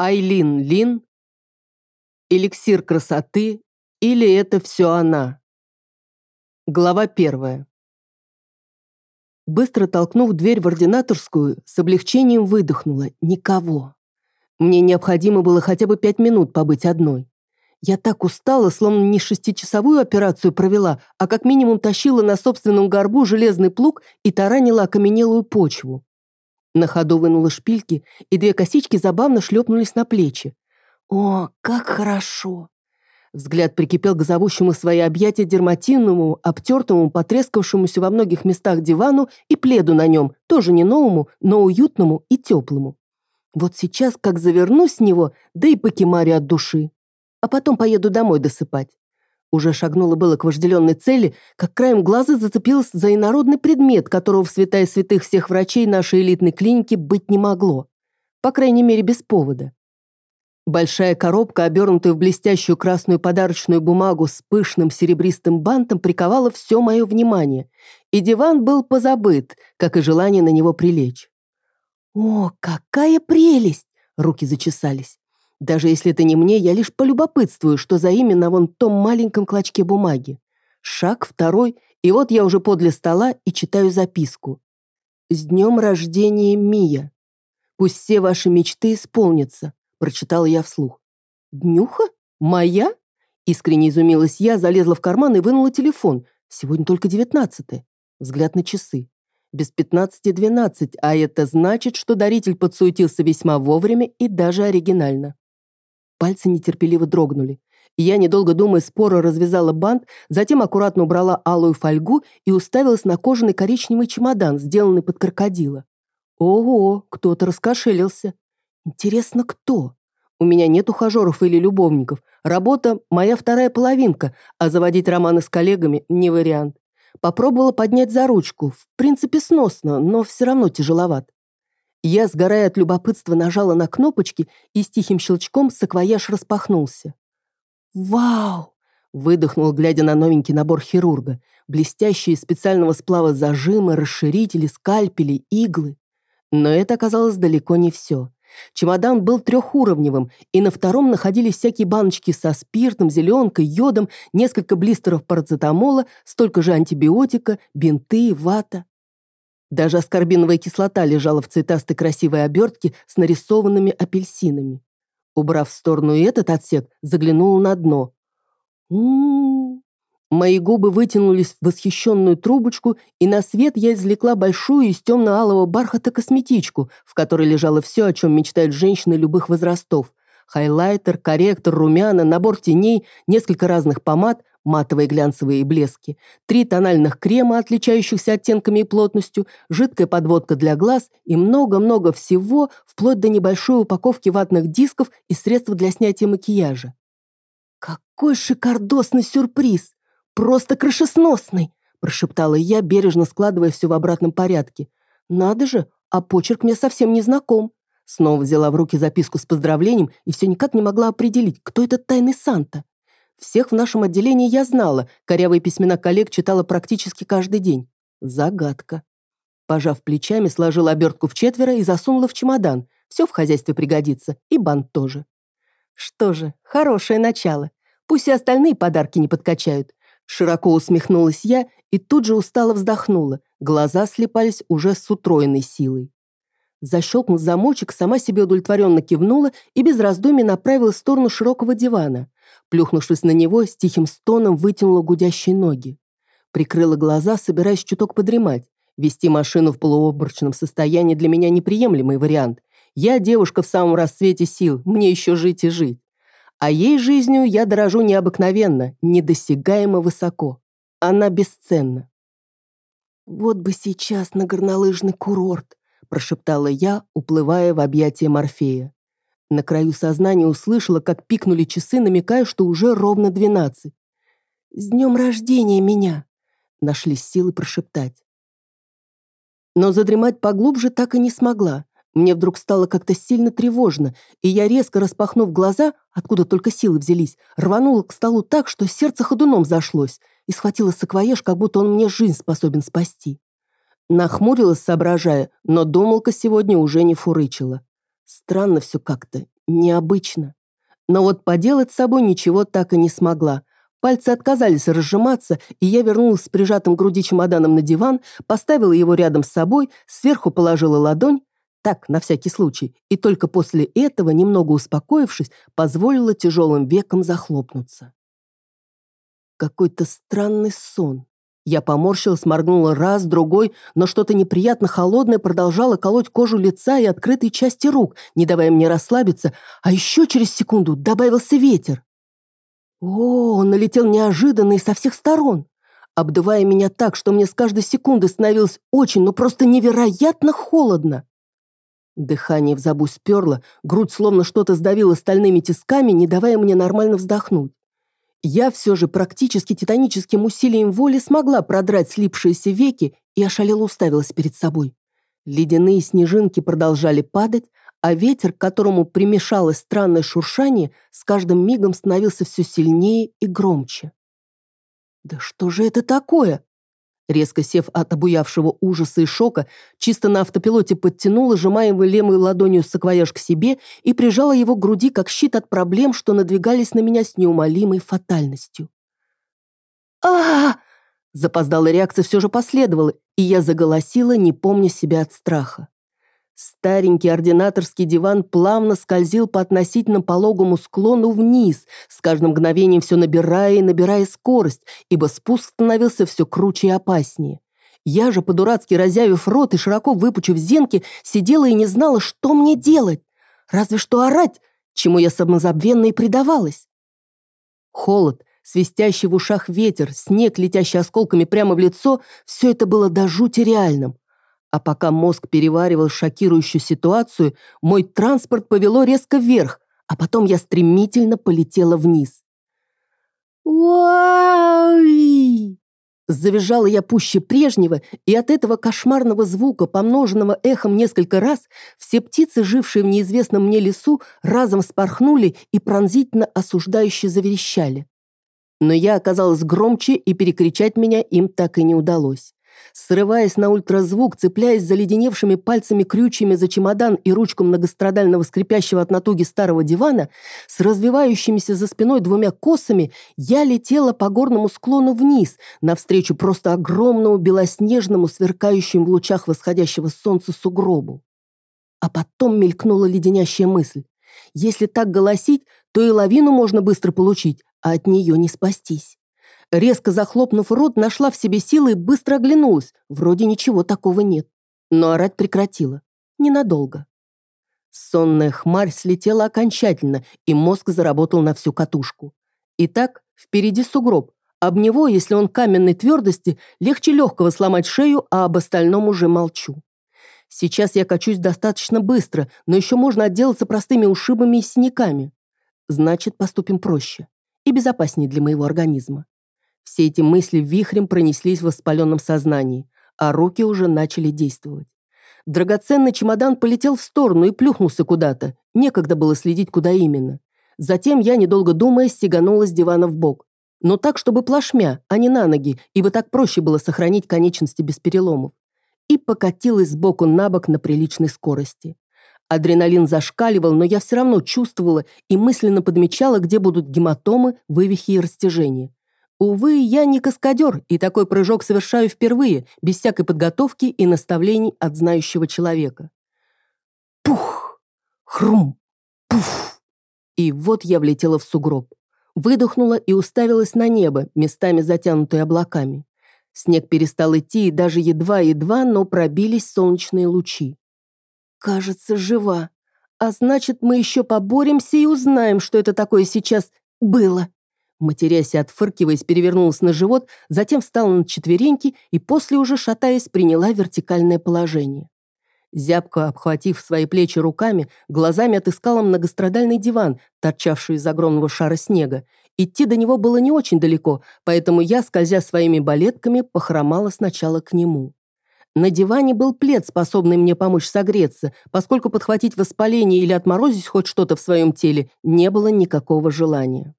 Айлин Лин, эликсир красоты или это все она? Глава первая. Быстро толкнув дверь в ординаторскую, с облегчением выдохнула. Никого. Мне необходимо было хотя бы пять минут побыть одной. Я так устала, словно не шестичасовую операцию провела, а как минимум тащила на собственном горбу железный плуг и таранила окаменелую почву. На ходу вынула шпильки, и две косички забавно шлепнулись на плечи. «О, как хорошо!» Взгляд прикипел к зовущему свои объятия дерматинному, обтертому, потрескавшемуся во многих местах дивану и пледу на нем, тоже не новому, но уютному и теплому. Вот сейчас как завернусь с него, да и покемарю от души. А потом поеду домой досыпать. Уже шагнула было к вожделенной цели, как краем глаза зацепилась за инородный предмет, которого в святая святых всех врачей нашей элитной клиники быть не могло. По крайней мере, без повода. Большая коробка, обернутая в блестящую красную подарочную бумагу с пышным серебристым бантом, приковала все мое внимание, и диван был позабыт, как и желание на него прилечь. «О, какая прелесть!» — руки зачесались. Даже если это не мне, я лишь полюбопытствую, что за имя на вон том маленьком клочке бумаги. Шаг второй, и вот я уже подле стола и читаю записку. «С днем рождения, Мия! Пусть все ваши мечты исполнятся», — прочитала я вслух. «Днюха? Моя?» Искренне изумилась я, залезла в карман и вынула телефон. Сегодня только девятнадцатое. Взгляд на часы. Без пятнадцати двенадцать, а это значит, что даритель подсуетился весьма вовремя и даже оригинально. Пальцы нетерпеливо дрогнули. Я, недолго думая, споро развязала бант, затем аккуратно убрала алую фольгу и уставилась на кожаный коричневый чемодан, сделанный под крокодила. Ого, кто-то раскошелился. Интересно, кто? У меня нет ухажеров или любовников. Работа – моя вторая половинка, а заводить романы с коллегами – не вариант. Попробовала поднять за ручку. В принципе, сносно, но все равно тяжеловат. Я, сгорая от любопытства, нажала на кнопочки, и с тихим щелчком саквояж распахнулся. «Вау!» — выдохнул, глядя на новенький набор хирурга. Блестящие специального сплава зажимы, расширители, скальпели, иглы. Но это оказалось далеко не все. Чемодан был трехуровневым, и на втором находились всякие баночки со спиртом, зеленкой, йодом, несколько блистеров парацетамола, столько же антибиотика, бинты, вата. Даже аскорбиновая кислота лежала в цветастой красивой обертке с нарисованными апельсинами. Убрав в сторону этот отсек, заглянула на дно. м Мои губы вытянулись в восхищенную трубочку, и на свет я извлекла большую из темно-алого бархата косметичку, в которой лежало все, о чем мечтают женщины любых возрастов. Хайлайтер, корректор, румяна, набор теней, несколько разных помад, матовые глянцевые блески, три тональных крема, отличающихся оттенками и плотностью, жидкая подводка для глаз и много-много всего, вплоть до небольшой упаковки ватных дисков и средств для снятия макияжа. «Какой шикардосный сюрприз! Просто крышесносный!» прошептала я, бережно складывая все в обратном порядке. «Надо же, а почерк мне совсем не знаком». Снова взяла в руки записку с поздравлением и все никак не могла определить, кто этот тайный Санта. Всех в нашем отделении я знала, корявые письмена коллег читала практически каждый день. Загадка. Пожав плечами, сложила обертку в четверо и засунула в чемодан. Все в хозяйстве пригодится, и бант тоже. Что же, хорошее начало. Пусть и остальные подарки не подкачают. Широко усмехнулась я и тут же устало вздохнула. Глаза слепались уже с утроенной силой. Защелкнув замочек, сама себе удовлетворенно кивнула и без раздумий направилась в сторону широкого дивана. Плюхнувшись на него, с тихим стоном вытянула гудящие ноги. Прикрыла глаза, собираясь чуток подремать. Вести машину в полуобморочном состоянии для меня неприемлемый вариант. Я девушка в самом расцвете сил, мне еще жить и жить. А ей жизнью я дорожу необыкновенно, недосягаемо высоко. Она бесценна. «Вот бы сейчас на горнолыжный курорт», прошептала я, уплывая в объятия Морфея. На краю сознания услышала, как пикнули часы, намекая, что уже ровно двенадцать. «С днем рождения меня!» Нашлись силы прошептать. Но задремать поглубже так и не смогла. Мне вдруг стало как-то сильно тревожно, и я, резко распахнув глаза, откуда только силы взялись, рванула к столу так, что сердце ходуном зашлось, и схватила саквояж, как будто он мне жизнь способен спасти. Нахмурилась, соображая, но думалка сегодня уже не фурычила. Странно все как-то, необычно. Но вот поделать с собой ничего так и не смогла. Пальцы отказались разжиматься, и я вернулась с прижатым к груди чемоданом на диван, поставила его рядом с собой, сверху положила ладонь, так, на всякий случай, и только после этого, немного успокоившись, позволила тяжелым веком захлопнуться. Какой-то странный сон. Я поморщилась, моргнула раз, другой, но что-то неприятно холодное продолжало колоть кожу лица и открытые части рук, не давая мне расслабиться, а еще через секунду добавился ветер. О, он налетел неожиданно и со всех сторон, обдувая меня так, что мне с каждой секунды становилось очень, ну просто невероятно холодно. Дыхание в забу сперло, грудь словно что-то сдавило стальными тисками, не давая мне нормально вздохнуть. Я все же практически титаническим усилием воли смогла продрать слипшиеся веки и ошалело уставилась перед собой. Ледяные снежинки продолжали падать, а ветер, к которому примешалось странное шуршание, с каждым мигом становился все сильнее и громче. «Да что же это такое?» Резко сев от обуявшего ужаса и шока, чисто на автопилоте подтянула, сжимая лемой ладонью саквояж к себе и прижала его к груди, как щит от проблем, что надвигались на меня с неумолимой фатальностью. а, Запоздалая реакция все же последовала, и я заголосила, не помня себя от страха. Старенький ординаторский диван плавно скользил по относительно пологому склону вниз, с каждым мгновением все набирая и набирая скорость, ибо спуск становился все круче и опаснее. Я же, по-дурацки разявив рот и широко выпучив зенки, сидела и не знала, что мне делать. Разве что орать, чему я самозабвенно и предавалась. Холод, свистящий в ушах ветер, снег, летящий осколками прямо в лицо – все это было до жути реальным. А пока мозг переваривал шокирующую ситуацию, мой транспорт повело резко вверх, а потом я стремительно полетела вниз. «Уауи!» Завизжала я пуще прежнего, и от этого кошмарного звука, помноженного эхом несколько раз, все птицы, жившие в неизвестном мне лесу, разом спорхнули и пронзительно осуждающе заверещали. Но я оказалась громче, и перекричать меня им так и не удалось. Срываясь на ультразвук, цепляясь заледеневшими пальцами крючьями за чемодан и ручку многострадального скрипящего от натуги старого дивана, с развивающимися за спиной двумя косами, я летела по горному склону вниз, навстречу просто огромному белоснежному, сверкающему в лучах восходящего солнца сугробу. А потом мелькнула леденящая мысль. Если так голосить, то и лавину можно быстро получить, а от нее не спастись. Резко захлопнув рот, нашла в себе силы и быстро оглянулась. Вроде ничего такого нет. Но орать прекратила. Ненадолго. Сонная хмарь слетела окончательно, и мозг заработал на всю катушку. Итак, впереди сугроб. Об него, если он каменной твердости, легче легкого сломать шею, а об остальном уже молчу. Сейчас я качусь достаточно быстро, но еще можно отделаться простыми ушибами и синяками. Значит, поступим проще и безопаснее для моего организма. Все эти мысли вихрем пронеслись в воспаленном сознании, а руки уже начали действовать. Драгоценный чемодан полетел в сторону и плюхнулся куда-то. Некогда было следить, куда именно. Затем я, недолго думая, стеганула с дивана в бок. Но так, чтобы плашмя, а не на ноги, ибо так проще было сохранить конечности без переломов. И покатилась сбоку на бок на приличной скорости. Адреналин зашкаливал, но я все равно чувствовала и мысленно подмечала, где будут гематомы, вывихи и растяжения. Увы, я не каскадер, и такой прыжок совершаю впервые, без всякой подготовки и наставлений от знающего человека. Пух! Хрум! Пуф! И вот я влетела в сугроб. Выдохнула и уставилась на небо, местами затянутое облаками. Снег перестал идти, и даже едва-едва, но пробились солнечные лучи. Кажется, жива. А значит, мы еще поборемся и узнаем, что это такое сейчас было. Матерясь и отфыркиваясь, перевернулась на живот, затем встала на четвереньки и после уже, шатаясь, приняла вертикальное положение. Зябко обхватив свои плечи руками, глазами отыскала многострадальный диван, торчавший из огромного шара снега. Идти до него было не очень далеко, поэтому я, скользя своими балетками, похромала сначала к нему. На диване был плед, способный мне помочь согреться, поскольку подхватить воспаление или отморозить хоть что-то в своем теле не было никакого желания.